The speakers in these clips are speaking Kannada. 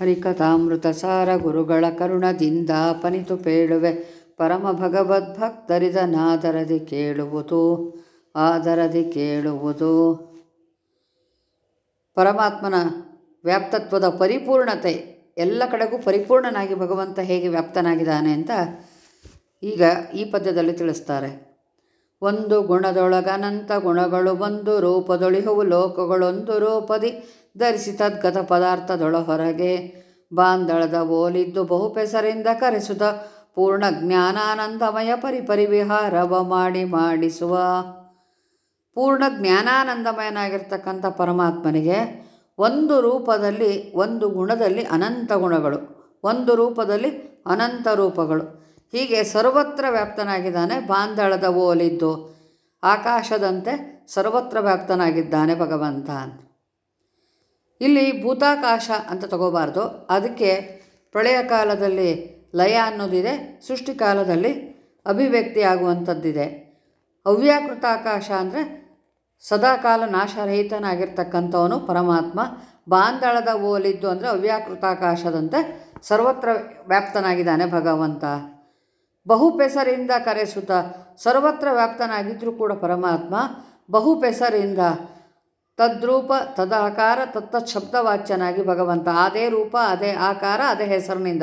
ಹರಿಕಥಾಮೃತ ಸಾರ ಗುರುಗಳ ಕರುಣದಿಂದ ಪನಿತು ಪೇಳುವೆ. ಪರಮ ಭಗವದ್ಭಕ್ತರಿದನಾದರದಿ ಕೇಳುವುದು, ಆದರದಿ ಕೇಳುವುದು. ಪರಮಾತ್ಮನ ವ್ಯಾಪ್ತತ್ವದ ಪರಿಪೂರ್ಣತೆ, ಎಲ್ಲ ಕಡೆಗೂ ಪರಿಪೂರ್ಣನಾಗಿ ಭಗವಂತ ಹೇಗೆ ವ್ಯಾಪ್ತನಾಗಿದ್ದಾನೆ ಅಂತ ಈಗ ಈ ಪದ್ಯದಲ್ಲಿ ತಿಳಿಸ್ತಾರೆ. ಒಂದು ಗುಣದೊಳಗನಂತ ಗುಣಗಳು, ಒಂದು ರೂಪದೊಳಿಹವು ಲೋಕಗಳೊಂದು ರೂಪದಿ. ಧರಿಸಿ ತದ್ಗತ ಪದಾರ್ಥದೊಳ ಹೊರಗೆ ಬಾಂದಳದ ಓಲಿದ್ದು ಬಹುಪೆಸರಿಂದ ಕರೆಸುತ್ತ ಪೂರ್ಣ ಜ್ಞಾನಾನಂದಮಯ ಪರಿಪರಿ ವಿಹಾರವ ಮಾಡಿ ಮಾಡಿಸುವ. ಪೂರ್ಣ ಜ್ಞಾನಾನಂದಮಯನಾಗಿರ್ತಕ್ಕಂಥ ಪರಮಾತ್ಮನಿಗೆ ಒಂದು ರೂಪದಲ್ಲಿ, ಒಂದು ಗುಣದಲ್ಲಿ ಅನಂತ ಗುಣಗಳು, ಒಂದು ರೂಪದಲ್ಲಿ ಅನಂತ ರೂಪಗಳು. ಹೀಗೆ ಸರ್ವತ್ರ ವ್ಯಾಪ್ತನಾಗಿದ್ದಾನೆ, ಬಾಂಧಳದ ಓಲಿದ್ದು, ಆಕಾಶದಂತೆ ಸರ್ವತ್ರ ವ್ಯಾಪ್ತನಾಗಿದ್ದಾನೆ ಭಗವಂತ ಇಲ್ಲಿ ಭೂತಾಕಾಶ ಅಂತ ತಗೋಬಾರ್ದು. ಅದಕ್ಕೆ ಪ್ರಳಯ ಕಾಲದಲ್ಲಿ ಲಯ ಅನ್ನೋದಿದೆ, ಸೃಷ್ಟಿ ಕಾಲದಲ್ಲಿ ಅಭಿವ್ಯಕ್ತಿ ಆಗುವಂಥದ್ದಿದೆ. ಅವ್ಯಾಕೃತ ಆಕಾಶ ಅಂದರೆ ಸದಾಕಾಲ ನಾಶರಹಿತನಾಗಿರ್ತಕ್ಕಂಥವನು ಪರಮಾತ್ಮ. ಬಾಂದಳದ ಓಲಿದ್ದು ಅಂದರೆ ಅವ್ಯಾಕೃತಾಕಾಶದಂತೆ ಸರ್ವತ್ರ ವ್ಯಾಪ್ತನಾಗಿದ್ದಾನೆ ಭಗವಂತ. ಬಹುಪೆಸರಿಂದ ಕರೆಸುತ್ತ ಸರ್ವತ್ರ ವ್ಯಾಪ್ತನಾಗಿದ್ದರೂ ಕೂಡ ಪರಮಾತ್ಮ ಬಹುಪೆಸರಿಂದ ತದ್ರೂಪ ತದಾಕಾರ ತತ್ತ ಶಬ್ದವಾಚ್ಯನಾಗಿ ಭಗವಂತ. ಅದೇ ರೂಪ, ಅದೇ ಆಕಾರ, ಅದೇ ಹೆಸರಿನಿಂದ.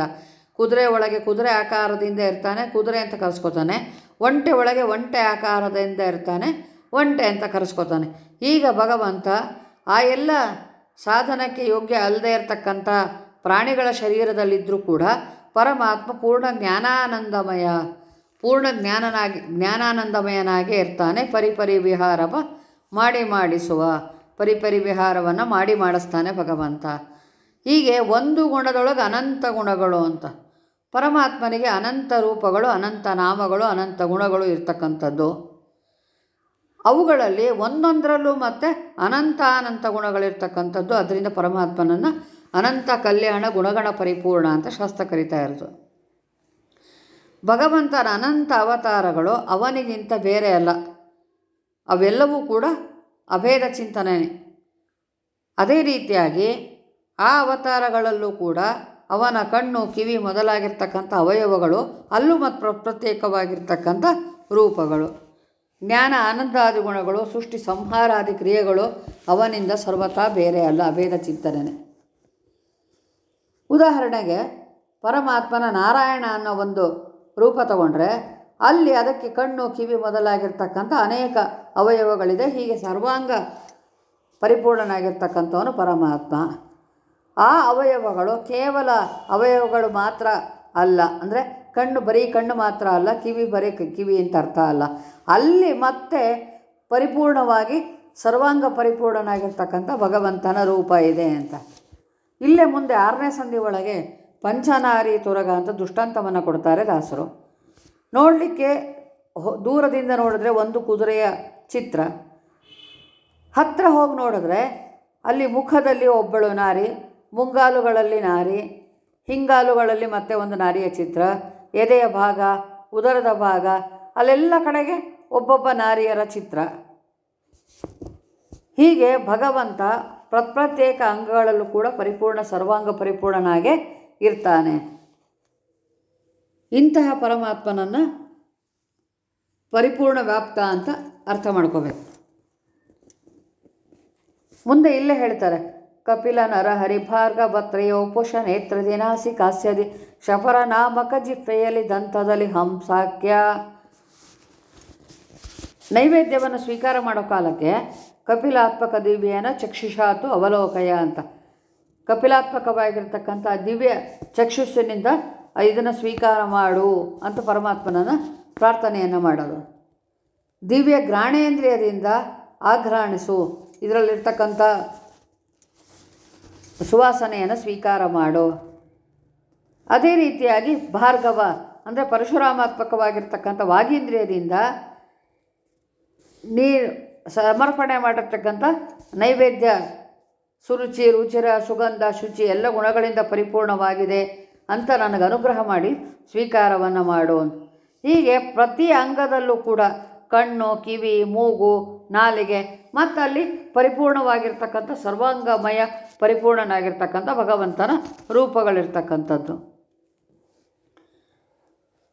ಕುದುರೆ ಒಳಗೆ ಕುದುರೆ ಆಕಾರದಿಂದ ಇರ್ತಾನೆ, ಕುದುರೆ ಅಂತ ಕರೆಸ್ಕೋತಾನೆ. ಒಂಟೆ ಒಳಗೆ ಒಂಟೆ ಆಕಾರದಿಂದ ಇರ್ತಾನೆ, ಒಂಟೆ ಅಂತ ಕರೆಸ್ಕೋತಾನೆ. ಈಗ ಭಗವಂತ ಆ ಎಲ್ಲ ಸಾಧನಕ್ಕೆ ಯೋಗ್ಯ ಅಲ್ಲದೆ ಇರತಕ್ಕಂಥ ಪ್ರಾಣಿಗಳ ಶರೀರದಲ್ಲಿದ್ದರೂ ಕೂಡ ಪರಮಾತ್ಮ ಪೂರ್ಣ ಜ್ಞಾನಾನಂದಮಯ, ಪೂರ್ಣ ಜ್ಞಾನನಾಗಿ, ಜ್ಞಾನಾನಂದಮಯನಾಗೇ ಇರ್ತಾನೆ. ಪರಿಪರಿ ವಿಹಾರವ, ಮಾಡಿ ಮಾಡಿಸುವ. ಪರಿಪರಿ ವಿಹಾರವನ್ನು ಮಾಡಿ ಮಾಡಿಸ್ತಾನೆ ಭಗವಂತ. ಹೀಗೆ ಒಂದು ಗುಣದೊಳಗೆ ಅನಂತ ಗುಣಗಳು ಅಂತ. ಪರಮಾತ್ಮನಿಗೆ ಅನಂತ ರೂಪಗಳು, ಅನಂತ ನಾಮಗಳು, ಅನಂತ ಗುಣಗಳು ಇರ್ತಕ್ಕಂಥದ್ದು. ಅವುಗಳಲ್ಲಿ ಒಂದೊಂದರಲ್ಲೂ ಮತ್ತೆ ಅನಂತ ಅನಂತ ಗುಣಗಳಿರ್ತಕ್ಕಂಥದ್ದು ಅದರಿಂದ ಪರಮಾತ್ಮನನ್ನು ಅನಂತ ಕಲ್ಯಾಣ ಗುಣಗಣ ಪರಿಪೂರ್ಣ ಅಂತ ಶಾಸ್ತ್ರ ಕರಿತಾ ಇರೋದು. ಭಗವಂತನ ಅನಂತ ಅವತಾರಗಳು ಅವನಿಗಿಂತ ಬೇರೆ ಅಲ್ಲ. ಅವೆಲ್ಲವೂ ಕೂಡ ಅಭೇದ ಚಿಂತನೆ. ಅದೇ ರೀತಿಯಾಗಿ ಆ ಅವತಾರಗಳಲ್ಲೂ ಕೂಡ ಅವನ ಕಣ್ಣು ಕಿವಿ ಮೊದಲಾಗಿರ್ತಕ್ಕಂಥ ಅವಯವಗಳು ಅಲ್ಲೂ ಮತ್ತು ಪ್ರತ್ಯೇಕವಾಗಿರ್ತಕ್ಕಂಥ ರೂಪಗಳು. ಜ್ಞಾನ ಆನಂದಾದಿ ಗುಣಗಳು, ಸೃಷ್ಟಿ ಸಂಹಾರಾದಿ ಕ್ರಿಯೆಗಳು ಅವನಿಂದ ಸರ್ವತಾ ಬೇರೆ ಅಲ್ಲ, ಅಭೇದ ಚಿಂತನೆ ಉದಾಹರಣೆಗೆ ಪರಮಾತ್ಮನ ನಾರಾಯಣ ಅನ್ನೋ ಒಂದು ರೂಪ ತಗೊಂಡ್ರೆ ಅಲ್ಲಿ ಅದಕ್ಕೆ ಕಣ್ಣು ಕಿವಿ ಮೊದಲಾಗಿರ್ತಕ್ಕಂಥ ಅನೇಕ ಅವಯವಗಳಿದೆ. ಹೀಗೆ ಸರ್ವಾಂಗ ಪರಿಪೂರ್ಣನಾಗಿರ್ತಕ್ಕಂಥವನು ಪರಮಾತ್ಮ. ಆ ಅವಯವಗಳು ಕೇವಲ ಅವಯವಗಳು ಮಾತ್ರ ಅಲ್ಲ, ಅಂದರೆ ಕಣ್ಣು ಬರೀ ಕಣ್ಣು ಮಾತ್ರ ಅಲ್ಲ, ಕಿವಿ ಬರೀ ಕಿವಿ ಅಂತ ಅರ್ಥ ಅಲ್ಲ. ಅಲ್ಲಿ ಮತ್ತೆ ಪರಿಪೂರ್ಣವಾಗಿ ಸರ್ವಾಂಗ ಪರಿಪೂರ್ಣನಾಗಿರ್ತಕ್ಕಂಥ ಭಗವಂತನ ರೂಪ ಇದೆ ಅಂತ. ಇಲ್ಲೇ ಮುಂದೆ ಆರನೇ ಸಂಧಿ ಒಳಗೆ ಪಂಚನಾರಿ ತುರಗ ಅಂತ ದುಷ್ಟಾಂತವನ್ನು ಕೊಡ್ತಾರೆ ದಾಸರು. ನೋಡಲಿಕ್ಕೆ ದೂರದಿಂದ ನೋಡಿದ್ರೆ ಒಂದು ಕುದುರೆಯ ಚಿತ್ರ. ಹತ್ತಿರ ಹೋಗಿ ನೋಡಿದ್ರೆ ಅಲ್ಲಿ ಮುಖದಲ್ಲಿ ಒಬ್ಬಳು ನಾರಿ, ಮುಂಗಾಲುಗಳಲ್ಲಿ ನಾರಿ, ಹಿಂಗಾಲುಗಳಲ್ಲಿ ಮತ್ತೆ ಒಂದು ನಾರಿಯ ಚಿತ್ರ. ಎದೆಯ ಭಾಗ, ಉದರದ ಭಾಗ, ಅಲ್ಲೆಲ್ಲ ಕಡೆಗೆ ಒಬ್ಬೊಬ್ಬ ನಾರಿಯರ ಚಿತ್ರ. ಹೀಗೆ ಭಗವಂತ ಪ್ರತ್ಯೇಕ ಅಂಗಗಳಲ್ಲೂ ಕೂಡ ಪರಿಪೂರ್ಣ, ಸರ್ವಾಂಗ ಪರಿಪೂರ್ಣನಾಗೆ ಇರ್ತಾನೆ. ಇಂತಹ ಪರಮಾತ್ಮನನ್ನು ಪರಿಪೂರ್ಣ ವ್ಯಾಪ್ತ ಅಂತ ಅರ್ಥ ಮಾಡ್ಕೋಬೇಕು. ಮುಂದೆ ಇಲ್ಲೇ ಹೇಳ್ತಾರೆ, ಕಪಿಲ ನರ ಹರಿಭಾರ್ಗ ಭತ್ರಯೋ ಪುಷ ನೇತ್ರ ದಿನಾಸಿ ಕಾಸ್ಯದಿ, ಶಪರ ನಾಮಕ ಜಿಪ್ಪೆಯಲ್ಲಿ ದಂತದಲ್ಲಿ ಹಂಸಾಕ್ಯ. ನೈವೇದ್ಯವನ್ನು ಸ್ವೀಕಾರ ಮಾಡೋ ಕಾಲಕ್ಕೆ ಕಪಿಲಾತ್ಮಕ ದಿವ್ಯನ ಚಕ್ಷುಷಾತು ಅವಲೋಕಯ ಅಂತ. ಕಪಿಲಾತ್ಮಕವಾಗಿರ್ತಕ್ಕಂಥ ದಿವ್ಯ ಚಕ್ಷುಸ್ಸಿನಿಂದ ಇದನ್ನು ಸ್ವೀಕಾರ ಮಾಡು ಅಂತ ಪರಮಾತ್ಮನನ್ನು ಪ್ರಾರ್ಥನೆಯನ್ನು ಮಾಡೋದು. ದಿವ್ಯ ಘ್ರಾಣೇಂದ್ರಿಯದಿಂದ ಆಘ್ರಾಣಿಸು. ಇದರಲ್ಲಿರ್ತಕ್ಕಂಥ ಸುವಾಸನೆಯನ್ನು ಸ್ವೀಕಾರ ಮಾಡು. ಅದೇ ರೀತಿಯಾಗಿ ಭಾರ್ಗವ ಅಂದರೆ ಪರಶುರಾಮಾತ್ಮಕವಾಗಿರ್ತಕ್ಕಂಥ ವಾಗೀಂದ್ರಿಯದಿಂದ ನೀ ಸಮರ್ಪಣೆ ಮಾಡಿರ್ತಕ್ಕಂಥ ನೈವೇದ್ಯ, ಸುರುಚಿ, ರುಚಿರ, ಸುಗಂಧ, ಶುಚಿ ಎಲ್ಲ ಗುಣಗಳಿಂದ ಪರಿಪೂರ್ಣವಾಗಿದೆ. ಅಂತ ನನಗೆ ಅನುಗ್ರಹ ಮಾಡಿ ಸ್ವೀಕಾರವನ್ನು ಮಾಡು ಹೀಗೆ ಪ್ರತಿ ಅಂಗದಲ್ಲೂ ಕೂಡ ಕಣ್ಣು, ಕಿವಿ, ಮೂಗು, ನಾಲಿಗೆ ಮತ್ತು ಅಲ್ಲಿ ಪರಿಪೂರ್ಣವಾಗಿರ್ತಕ್ಕಂಥ ಸರ್ವಾಂಗಮಯ ಪರಿಪೂರ್ಣನಾಗಿರ್ತಕ್ಕಂಥ ಭಗವಂತನ ರೂಪಗಳಿರ್ತಕ್ಕಂಥದ್ದು.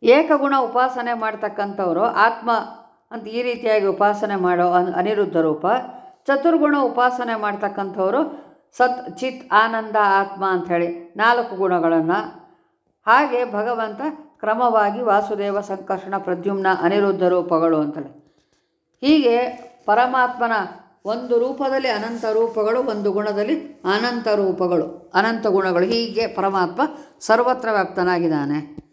ಏಕಗುಣ ಉಪಾಸನೆ ಮಾಡ್ತಕ್ಕಂಥವರು ಆತ್ಮ ಅಂತ ಈ ರೀತಿಯಾಗಿ ಉಪಾಸನೆ ಮಾಡೋ ಅನ್- ಅನಿರುದ್ಧ ರೂಪ. ಚತುರ್ಗುಣ ಉಪಾಸನೆ ಮಾಡ್ತಕ್ಕಂಥವರು ಸತ್ ಚಿತ್ ಆನಂದ ಆತ್ಮ ಅಂಥೇಳಿ ನಾಲ್ಕು ಗುಣಗಳನ್ನು ಹಾಗೆ ಭಗವಂತ ಕ್ರಮವಾಗಿ ವಾಸುದೇವ ಸಂಕರ್ಷಣ ಪ್ರದ್ಯುಮ್ನ ಅನಿರುದ್ಧ ರೂಪಗಳು ಅಂತಲೇ. ಹೀಗೆ ಪರಮಾತ್ಮನ ಒಂದು ರೂಪದಲ್ಲಿ ಅನಂತ ರೂಪಗಳು, ಒಂದು ಗುಣದಲ್ಲಿ ಅನಂತ ರೂಪಗಳು, ಅನಂತ ಗುಣಗಳು. ಹೀಗೆ ಪರಮಾತ್ಮ ಸರ್ವತ್ರ ವ್ಯಾಪ್ತನಾಗಿದ್ದಾನೆ.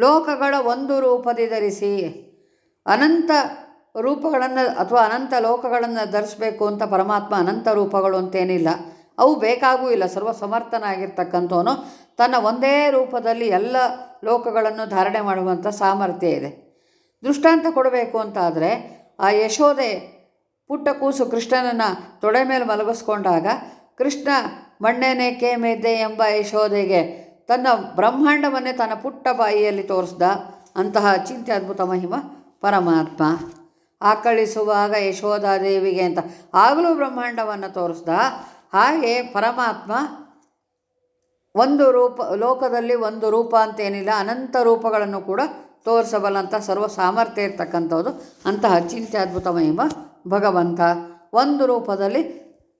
ಲೋಕಗಳ ಒಂದು ರೂಪದಿ ಧರಿಸಿ ಅನಂತ ರೂಪಗಳನ್ನು ಅಥವಾ ಅನಂತ ಲೋಕಗಳನ್ನು ಧರಿಸಬೇಕು ಅಂತ ಪರಮಾತ್ಮ ಅನಂತ ರೂಪಗಳು ಅಂತೇನಿಲ್ಲ. ಅವು ಬೇಕಾಗೂ ಇಲ್ಲ. ಸರ್ವ ಸಮರ್ಥನಾಗಿರ್ತಕ್ಕಂಥವನು ತನ್ನ ಒಂದೇ ರೂಪದಲ್ಲಿ ಎಲ್ಲ ಲೋಕಗಳನ್ನು ಧಾರಣೆ ಮಾಡುವಂಥ ಸಾಮರ್ಥ್ಯ ಇದೆ. ದೃಷ್ಟಾಂತ ಕೊಡಬೇಕು ಅಂತಾದರೆ ಆ ಯಶೋದೆ ಪುಟ್ಟ ಕೂಸು ಕೃಷ್ಣನನ್ನು ತೊಡೆ ಮೇಲೆ ಮಲಗಿಸ್ಕೊಂಡಾಗ ಕೃಷ್ಣ ಮಣ್ಣೆನೆ ಕೇಮೆದ್ದೆ ಎಂಬ ಯಶೋದೆಗೆ ತನ್ನ ಬ್ರಹ್ಮಾಂಡವನ್ನೇ ತನ್ನ ಪುಟ್ಟ ಬಾಯಿಯಲ್ಲಿ ತೋರಿಸ್ದ ಅಂತಹ ಚಿಂತೆ ಅದ್ಭುತ ಮಹಿಮ ಪರಮಾತ್ಮ. ಆಕಳಿಸುವಾಗ ಯಶೋಧಾದೇವಿಗೆ ಅಂತ ಆಗಲೂ ಬ್ರಹ್ಮಾಂಡವನ್ನು ತೋರಿಸ್ದ ಹಾಗೆ ಪರಮಾತ್ಮ ಒಂದು ರೂಪ, ಲೋಕದಲ್ಲಿ ಒಂದು ರೂಪ ಅಂತೇನಿಲ್ಲ, ಅನಂತ ರೂಪಗಳನ್ನು ಕೂಡ ತೋರಿಸಬಲ್ಲಂಥ ಸರ್ವ ಸಾಮರ್ಥ್ಯ ಇರ್ತಕ್ಕಂಥದ್ದು ಅಂತಹ ಚಿಂತೆ ಅದ್ಭುತ ಮಹಿಮ ಭಗವಂತ. ಒಂದು ರೂಪದಲ್ಲಿ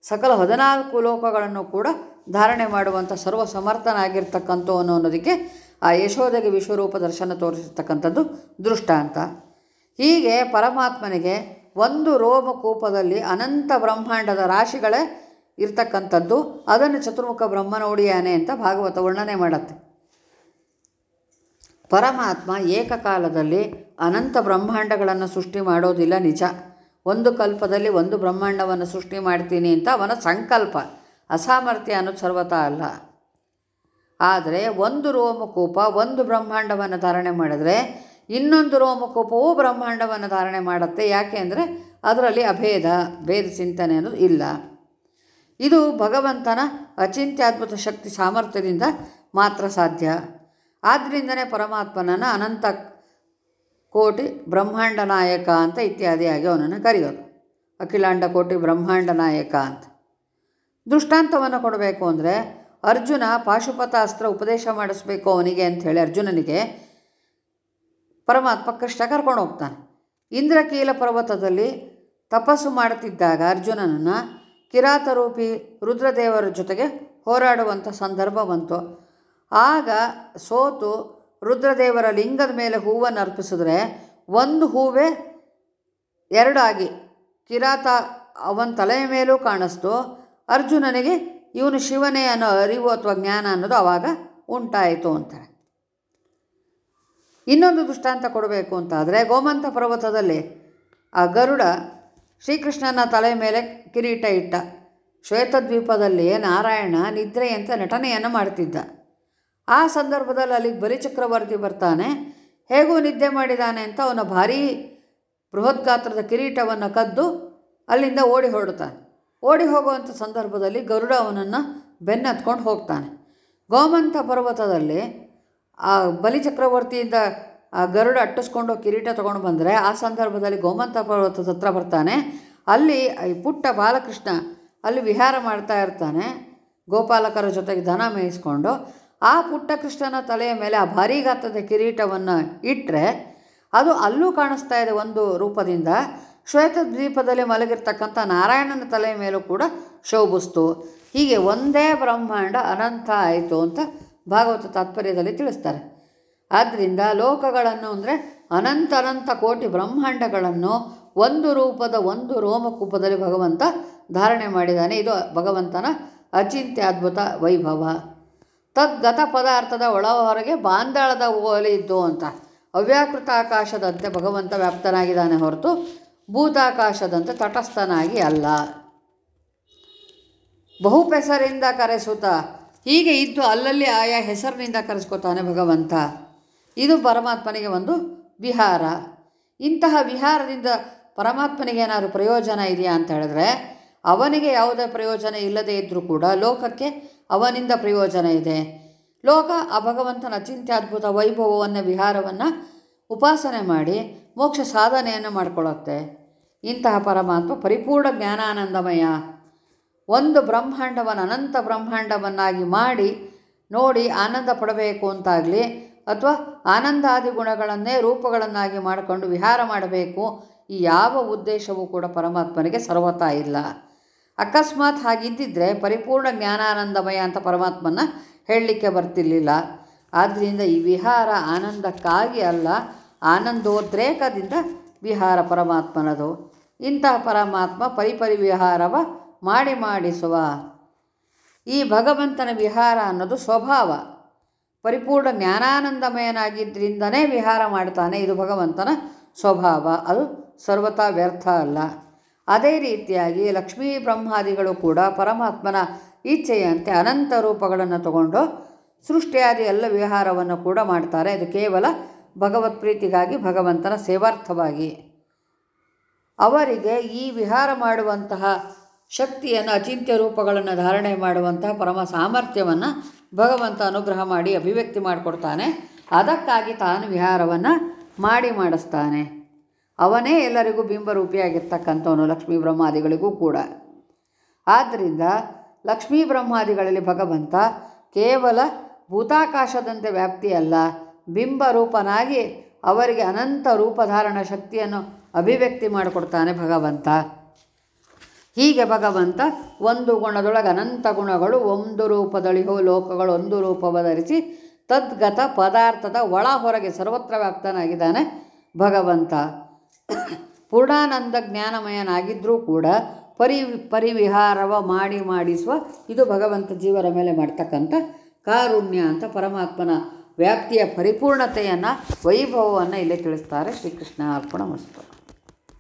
ಸಕಲ ಹದಿನಾಲ್ಕು ಲೋಕಗಳನ್ನು ಕೂಡ ಧಾರಣೆ ಮಾಡುವಂಥ ಸರ್ವ ಸಮರ್ಥನಾಗಿರ್ತಕ್ಕಂಥವನು ಅನ್ನೋದಕ್ಕೆ ಆ ಯಶೋದೆಗೆ ವಿಶ್ವರೂಪ ದರ್ಶನ ತೋರಿಸಿರ್ತಕ್ಕಂಥದ್ದು ದೃಷ್ಟಾಂತ. ಹೀಗೆ ಪರಮಾತ್ಮನಿಗೆ ಒಂದು ರೋಮಕೂಪದಲ್ಲಿ ಅನಂತ ಬ್ರಹ್ಮಾಂಡದ ರಾಶಿಗಳೇ ಇರ್ತಕ್ಕಂಥದ್ದು, ಅದನ್ನು ಚತುರ್ಮುಖ ಬ್ರಹ್ಮ ನೋಡಿಯಾನೆ ಅಂತ ಭಾಗವತ ವರ್ಣನೆ ಮಾಡುತ್ತೆ. ಪರಮಾತ್ಮ ಏಕಕಾಲದಲ್ಲಿ ಅನಂತ ಬ್ರಹ್ಮಾಂಡಗಳನ್ನು ಸೃಷ್ಟಿ ಮಾಡೋದಿಲ್ಲ ನಿಜ. ಒಂದು ಕಲ್ಪದಲ್ಲಿ ಒಂದು ಬ್ರಹ್ಮಾಂಡವನ್ನು ಸೃಷ್ಟಿ ಮಾಡ್ತೀನಿ ಅಂತ ಅವನ ಸಂಕಲ್ಪ. ಅಸಾಮರ್ಥ್ಯ ಅನ್ನೋದು ಸರ್ವತ ಅಲ್ಲ. ಆದರೆ ಒಂದು ರೋಮಕೂಪ ಒಂದು ಬ್ರಹ್ಮಾಂಡವನ್ನು ಧಾರಣೆ ಮಾಡಿದ್ರೆ ಇನ್ನೊಂದು ರೋಮಕೂಪವೂ ಬ್ರಹ್ಮಾಂಡವನ್ನು ಧಾರಣೆ ಮಾಡುತ್ತೆ. ಯಾಕೆ ಅಂದರೆ ಅದರಲ್ಲಿ ಅಭೇದ, ಭೇದ ಚಿಂತನೆ ಅನ್ನೋದು ಇಲ್ಲ. ಇದು ಭಗವಂತನ ಅಚಿಂತ್ಯದ್ಭುತ ಶಕ್ತಿ ಸಾಮರ್ಥ್ಯದಿಂದ ಮಾತ್ರ ಸಾಧ್ಯ. ಆದ್ದರಿಂದನೇ ಪರಮಾತ್ಮನನ್ನು ಅನಂತ ಕೋಟಿ ಬ್ರಹ್ಮಾಂಡ ನಾಯಕ ಅಂತ ಇತ್ಯಾದಿಯಾಗಿ ಅವನನ್ನು ಕರೆಯೋದು. ಅಖಿಲಾಂಡ ಕೋಟಿ ಬ್ರಹ್ಮಾಂಡ ನಾಯಕ ಅಂತ. ದೃಷ್ಟಾಂತವನ್ನು ಕೊಡಬೇಕು ಅಂದರೆ ಅರ್ಜುನ ಪಾಶುಪತಾಸ್ತ್ರ ಉಪದೇಶ ಮಾಡಿಸ್ಬೇಕು ಅವನಿಗೆ ಅಂಥೇಳಿ ಅರ್ಜುನನಿಗೆ ಪರಮಾತ್ಮ ಕೃಷ್ಣ ಕರ್ಕೊಂಡು ಹೋಗ್ತಾನೆ. ಇಂದ್ರಕೀಲ ಪರ್ವತದಲ್ಲಿ ತಪಸ್ಸು ಮಾಡುತ್ತಿದ್ದಾಗ ಅರ್ಜುನನನ್ನು ಕಿರಾತರೂಪಿ ರುದ್ರದೇವರ ಜೊತೆಗೆ ಹೋರಾಡುವಂಥ ಸಂದರ್ಭ ಬಂತು. ಆಗ ಸೋತು ರುದ್ರದೇವರ ಲಿಂಗದ ಮೇಲೆ ಹೂವನ್ನು ಅರ್ಪಿಸಿದ್ರೆ ಒಂದು ಹೂವೇ ಎರಡಾಗಿ. ಕಿರಾತ ಅವನ ತಲೆಯ ಮೇಲೂ ಕಾಣಿಸ್ತು. ಅರ್ಜುನನಿಗೆ ಇವನು ಶಿವನೇ ಅನ್ನೋ ಅರಿವು ಅಥವಾ ಜ್ಞಾನ ಅನ್ನೋದು ಆವಾಗ ಉಂಟಾಯಿತು ಅಂತಾರೆ. ಇನ್ನೊಂದು ದೃಷ್ಟಾಂತ ಕೊಡಬೇಕು ಅಂತಾದರೆ ಗೋಮಂತ ಪರ್ವತದಲ್ಲಿ ಆ ಗರುಡ ಶ್ರೀಕೃಷ್ಣನ ತಲೆ ಮೇಲೆ ಕಿರೀಟ ಇಟ್ಟ. ಶ್ವೇತದ್ವೀಪದಲ್ಲಿ ನಾರಾಯಣ ನಿದ್ರೆಯಂತೆ ನಟನೆಯನ್ನು ಮಾಡ್ತಿದ್ದ. ಆ ಸಂದರ್ಭದಲ್ಲಿ ಅಲ್ಲಿಗೆ ಬಲಿಚಕ್ರವರ್ತಿ ಬರ್ತಾನೆ. ಹೇಗೂ ನಿದ್ದೆ ಮಾಡಿದ್ದಾನೆ ಅಂತ ಅವನ ಭಾರೀ ಬೃಹತ್ ಗಾತ್ರದ ಕಿರೀಟವನ್ನು ಕದ್ದು ಅಲ್ಲಿಂದ ಓಡಿ ಹೊರಡುತ್ತಾನೆ ಓಡಿ ಹೋಗುವಂಥ ಸಂದರ್ಭದಲ್ಲಿ ಗರುಡ ಅವನನ್ನು ಬೆನ್ನತ್ಕೊಂಡು ಹೋಗ್ತಾನೆ. ಗೋಮಂತ ಪರ್ವತದಲ್ಲಿ ಆ ಬಲಿಚಕ್ರವರ್ತಿಯಿಂದ ಗರುಡ ಅಟ್ಟಿಸ್ಕೊಂಡು ಕಿರೀಟ ತೊಗೊಂಡು ಬಂದರೆ ಆ ಸಂದರ್ಭದಲ್ಲಿ ಗೋಮಂತ ಪರ್ವತದ ಹತ್ರ ಬರ್ತಾನೆ. ಅಲ್ಲಿ ಪುಟ್ಟ ಬಾಲಕೃಷ್ಣ ಅಲ್ಲಿ ವಿಹಾರ ಮಾಡ್ತಾ ಇರ್ತಾನೆ. ಗೋಪಾಲಕರ ಜೊತೆಗೆ ದನ ಮೇಯಿಸ್ಕೊಂಡು ಆ ಪುಟ್ಟ ಕೃಷ್ಣನ ತಲೆಯ ಮೇಲೆ ಆ ಭಾರೀ ಗಾತ್ರದ ಕಿರೀಟವನ್ನು ಇಟ್ಟರೆ ಅದು ಅಲ್ಲೂ ಕಾಣಿಸ್ತಾ ಇದೆ ಒಂದು ರೂಪದಿಂದ. ಶ್ವೇತ ದ್ವೀಪದಲ್ಲಿ ಮಲಗಿರ್ತಕ್ಕಂಥ ನಾರಾಯಣನ ತಲೆಯ ಮೇಲೂ ಕೂಡ ಶೋಭಿಸ್ತು ಹೀಗೆ ಒಂದೇ ಬ್ರಹ್ಮಾಂಡ ಅನಂತ ಆಯಿತು ಅಂತ ಭಾಗವತ ತಾತ್ಪರ್ಯದಲ್ಲಿ ತಿಳಿಸ್ತಾರೆ. ಆದ್ದರಿಂದ ಲೋಕಗಳನ್ನು ಅಂದರೆ ಅನಂತ ಅನಂತ ಕೋಟಿ ಬ್ರಹ್ಮಾಂಡಗಳನ್ನು ಒಂದು ರೂಪದ ಒಂದು ರೋಮಕೂಪದಲ್ಲಿ ಭಗವಂತ ಧಾರಣೆ ಮಾಡಿದ್ದಾನೆ. ಇದು ಭಗವಂತನ ಅಚಿಂತ್ಯ ಅದ್ಭುತ ವೈಭವ. ತದ್ಗತ ಪದಾರ್ಥದ ಒಳ ಹೊರಗೆ ಬಾಂದಾಳದ ಓಲೆ ಇದ್ದು ಅಂತ. ಅವ್ಯಾಕೃತ ಆಕಾಶದಂತೆ ಭಗವಂತ ವ್ಯಾಪ್ತನಾಗಿದ್ದಾನೆ ಹೊರತು ಭೂತಾಕಾಶದಂತೆ ತಟಸ್ಥನಾಗಿ ಅಲ್ಲ. ಬಹುಪೆಸರಿಂದ ಕರೆಸುತ್ತ ಹೀಗೆ ಇದ್ದು ಅಲ್ಲಲ್ಲಿ ಆಯಾ ಹೆಸರಿನಿಂದ ಕರೆಸ್ಕೊತಾನೆ ಭಗವಂತ. ಇದು ಪರಮಾತ್ಮನಿಗೆ ಒಂದು ವಿಹಾರ. ಇಂತಹ ವಿಹಾರದಿಂದ ಪರಮಾತ್ಮನಿಗೆ ಏನಾದರೂ ಪ್ರಯೋಜನ ಇದೆಯಾ ಅಂತ ಹೇಳಿದ್ರೆ, ಅವನಿಗೆ ಯಾವುದೇ ಪ್ರಯೋಜನ ಇಲ್ಲದೇ ಇದ್ದರೂ ಕೂಡ ಲೋಕಕ್ಕೆ ಅವನಿಂದ ಪ್ರಯೋಜನ ಇದೆ. ಲೋಕ ಆ ಭಗವಂತನ ಅಚಿಂತ್ಯದ್ಭುತ ವೈಭವವನ್ನು, ವಿಹಾರವನ್ನು ಉಪಾಸನೆ ಮಾಡಿ ಮೋಕ್ಷ ಸಾಧನೆಯನ್ನು ಮಾಡಿಕೊಳ್ಳುತ್ತೆ. ಇಂತಹ ಪರಮಾತ್ಮ ಪರಿಪೂರ್ಣ ಜ್ಞಾನಾನಂದಮಯ. ಒಂದು ಬ್ರಹ್ಮಾಂಡವನ್ನು ಅನಂತ ಬ್ರಹ್ಮಾಂಡವನ್ನಾಗಿ ಮಾಡಿ ನೋಡಿ ಆನಂದ ಪಡಬೇಕು ಅಂತಾಗಲಿ ಅಥವಾ ಆನಂದಾದಿ ಗುಣಗಳನ್ನೇ ರೂಪಗಳನ್ನಾಗಿ ಮಾಡಿಕೊಂಡು ವಿಹಾರ ಮಾಡಬೇಕು, ಈ ಯಾವ ಉದ್ದೇಶವೂ ಕೂಡ ಪರಮಾತ್ಮನಿಗೆ ಸರ್ವತಾ ಇಲ್ಲ. ಅಕಸ್ಮಾತ್ ಹಾಗಿದ್ದಿದ್ದರೆ ಪರಿಪೂರ್ಣ ಜ್ಞಾನಾನಂದಮಯ ಅಂತ ಪರಮಾತ್ಮನ ಹೇಳಲಿಕ್ಕೆ ಬರ್ತಿರ್ಲಿಲ್ಲ. ಆದ್ದರಿಂದ ಈ ವಿಹಾರ ಆನಂದಕ್ಕಾಗಿ ಅಲ್ಲ, ಆನಂದೋದ್ರೇಕದಿಂದ ವಿಹಾರ ಪರಮಾತ್ಮನದು. ಇಂತಹ ಪರಮಾತ್ಮ ಪರಿಪರಿ ವಿಹಾರವ ಮಾಡಿ ಮಾಡಿಸುವ. ಈ ಭಗವಂತನ ವಿಹಾರ ಅನ್ನೋದು ಸ್ವಭಾವ. ಪರಿಪೂರ್ಣ ಜ್ಞಾನಾನಂದಮಯನಾಗಿದ್ದರಿಂದನೇ ವಿಹಾರ ಮಾಡ್ತಾನೆ ಇದು ಭಗವಂತನ ಸ್ವಭಾವ. ಅದು ಸರ್ವತಾ ವ್ಯರ್ಥ ಅಲ್ಲ. ಅದೇ ರೀತಿಯಾಗಿ ಲಕ್ಷ್ಮೀ ಬ್ರಹ್ಮಾದಿಗಳು ಕೂಡ ಪರಮಾತ್ಮನ ಇಚ್ಛೆಯಂತೆ ಅನಂತ ರೂಪಗಳನ್ನು ತಗೊಂಡು ಸೃಷ್ಟಿಯಾದಿ ಎಲ್ಲ ವಿಹಾರವನ್ನು ಕೂಡ ಮಾಡ್ತಾರೆ. ಇದು ಕೇವಲ ಭಗವತ್ ಪ್ರೀತಿಗಾಗಿ, ಭಗವಂತನ ಸೇವಾರ್ಥವಾಗಿ. ಅವರಿಗೆ ಈ ವಿಹಾರ ಮಾಡುವಂತಹ ಶಕ್ತಿಯನ್ನು ಅಚಿಂತ್ಯ ರೂಪಗಳನ್ನು ಧಾರಣೆ ಮಾಡುವಂತಹ ಪರಮ ಸಾಮರ್ಥ್ಯವನ್ನು ಭಗವಂತ ಅನುಗ್ರಹ ಮಾಡಿ ಅಭಿವ್ಯಕ್ತಿ ಮಾಡಿಕೊಡ್ತಾನೆ. ಅದಕ್ಕಾಗಿ ತಾನು ವಿಹಾರವನ್ನು ಮಾಡಿ ಮಾಡಿಸ್ತಾನೆ. ಅವನೇ ಎಲ್ಲರಿಗೂ ಬಿಂಬರೂಪಿಯಾಗಿರ್ತಕ್ಕಂಥವನು ಲಕ್ಷ್ಮೀ ಬ್ರಹ್ಮಾದಿಗಳಿಗೂ ಕೂಡ. ಆದ್ದರಿಂದ ಲಕ್ಷ್ಮೀ ಬ್ರಹ್ಮಾದಿಗಳಲ್ಲಿ ಭಗವಂತ ಕೇವಲ ಭೂತಾಕಾಶದಂತೆ ವ್ಯಾಪ್ತಿಯಲ್ಲ, ಬಿಂಬರೂಪನಾಗಿ ಅವರಿಗೆ ಅನಂತ ರೂಪಧಾರಣ ಶಕ್ತಿಯನ್ನು ಅಭಿವ್ಯಕ್ತಿ ಮಾಡಿಕೊಡ್ತಾನೆ ಭಗವಂತ. ಹೀಗೆ ಭಗವಂತ ಒಂದು ಗುಣದೊಳಗೆ ಅನಂತ ಗುಣಗಳು ಒಂದು ರೂಪದಳಿಹೋ ಲೋಕಗಳು ಒಂದು ರೂಪವ ಧರಿಸಿ ತದ್ಗತ ಪದಾರ್ಥದ ಒಳ ಹೊರಗೆ ಸರ್ವತ್ರ ವ್ಯಾಪ್ತನಾಗಿದ್ದಾನೆ ಭಗವಂತ. ಪೂರ್ಣಾನಂದ ಜ್ಞಾನಮಯನಾಗಿದ್ದರೂ ಕೂಡ ಪರಿ ಪರಿವಿಹಾರವ ಮಾಡಿ ಮಾಡಿಸುವ ಇದು ಭಗವಂತ ಜೀವರ ಮೇಲೆ ಮಾಡ್ತಕ್ಕಂಥ ಕಾರುಣ್ಯ ಅಂತ ಪರಮಾತ್ಮನ ವ್ಯಾಪ್ತಿಯ ಪರಿಪೂರ್ಣತೆಯನ್ನು, ವೈಭವವನ್ನು ಇಲ್ಲಿ ತಿಳಿಸ್ತಾರೆ ಶ್ರೀಕೃಷ್ಣ ಅರ್ಪಣ ಮಸ್ತು.